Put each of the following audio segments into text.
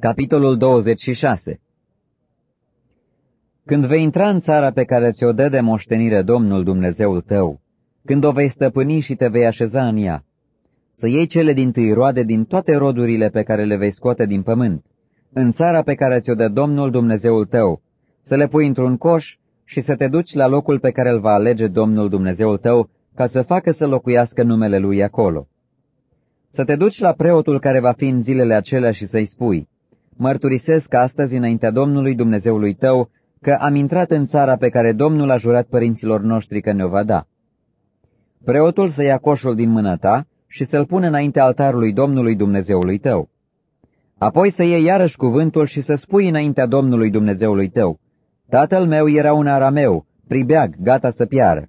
Capitolul 26 Când vei intra în țara pe care ți-o dă de moștenire Domnul Dumnezeul tău, când o vei stăpâni și te vei așeza în ea, să iei cele din tâi roade din toate rodurile pe care le vei scoate din pământ, în țara pe care ți-o dă Domnul Dumnezeul tău, să le pui într-un coș și să te duci la locul pe care îl va alege Domnul Dumnezeul tău, ca să facă să locuiască numele Lui acolo. Să te duci la preotul care va fi în zilele acelea și să-i spui, Mărturisesc astăzi înaintea Domnului Dumnezeului tău că am intrat în țara pe care Domnul a jurat părinților noștri că ne-o va da. Preotul să ia coșul din mâna ta și să-l pună înaintea altarului Domnului Dumnezeului tău. Apoi să iei iarăși cuvântul și să spui înaintea Domnului Dumnezeului tău, Tatăl meu era un arameu, pribeag, gata să piară.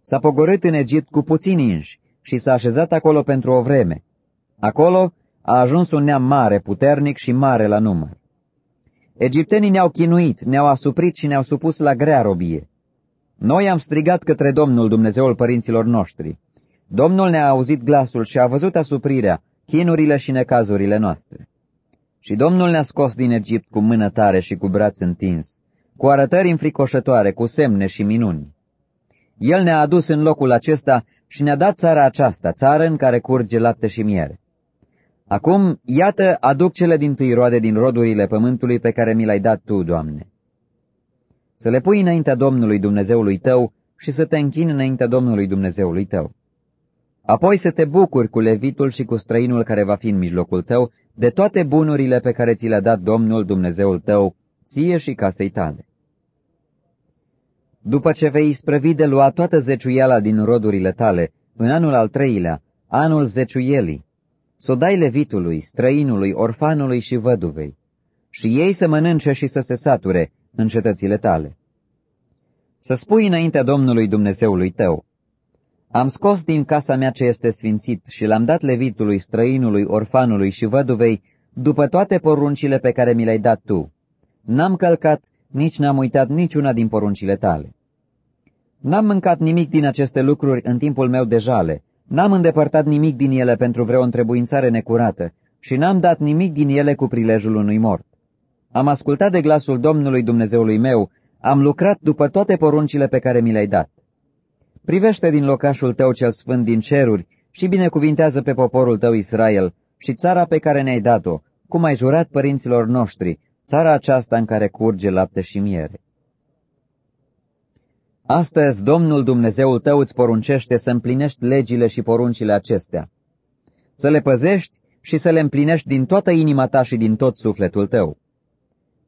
S-a pogorât în Egipt cu puțini inși și s-a așezat acolo pentru o vreme. Acolo a ajuns un neam mare, puternic și mare la număr. Egiptenii ne-au chinuit, ne-au asuprit și ne-au supus la grea robie. Noi am strigat către Domnul Dumnezeul părinților noștri. Domnul ne-a auzit glasul și a văzut asuprirea, chinurile și necazurile noastre. Și Domnul ne-a scos din Egipt cu mână tare și cu braț întins, cu arătări înfricoșătoare, cu semne și minuni. El ne-a adus în locul acesta și ne-a dat țara aceasta, țară în care curge lapte și miere. Acum, iată, aduc cele din tâi roade din rodurile pământului pe care mi le-ai dat Tu, Doamne. Să le pui înaintea Domnului Dumnezeului tău și să te închini înaintea Domnului Dumnezeului tău. Apoi să te bucuri cu levitul și cu străinul care va fi în mijlocul tău de toate bunurile pe care ți le-a dat Domnul Dumnezeul tău, ție și casei tale. După ce vei isprăvi de lua toată zeciuiala din rodurile tale, în anul al treilea, anul zeciuielii, să o dai levitului, străinului, orfanului și văduvei, și ei să mănânce și să se sature în cetățile tale. Să spui înaintea Domnului Dumnezeului tău, Am scos din casa mea ce este sfințit și l-am dat levitului, străinului, orfanului și văduvei, după toate poruncile pe care mi le-ai dat tu. N-am călcat, nici n-am uitat niciuna din poruncile tale. N-am mâncat nimic din aceste lucruri în timpul meu de jale, N-am îndepărtat nimic din ele pentru vreo întrebuințare necurată și n-am dat nimic din ele cu prilejul unui mort. Am ascultat de glasul Domnului Dumnezeului meu, am lucrat după toate poruncile pe care mi le-ai dat. Privește din locașul tău cel sfânt din ceruri și binecuvintează pe poporul tău Israel și țara pe care ne-ai dat-o, cum ai jurat părinților noștri, țara aceasta în care curge lapte și miere. Astăzi Domnul Dumnezeul tău îți poruncește să împlinești legile și poruncile acestea, să le păzești și să le împlinești din toată inima ta și din tot sufletul tău.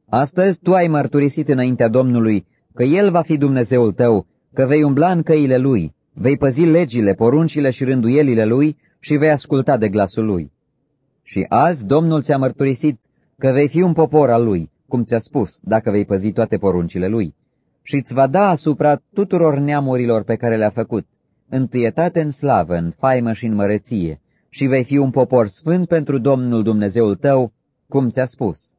Astăzi tu ai mărturisit înaintea Domnului că El va fi Dumnezeul tău, că vei umbla în căile Lui, vei păzi legile, poruncile și rânduielile Lui și vei asculta de glasul Lui. Și azi Domnul ți-a mărturisit că vei fi un popor al Lui, cum ți-a spus, dacă vei păzi toate poruncile Lui și îți va da asupra tuturor neamurilor pe care le-a făcut, întâietate în slavă, în faimă și în măreție, și vei fi un popor sfânt pentru Domnul Dumnezeul tău, cum ți-a spus.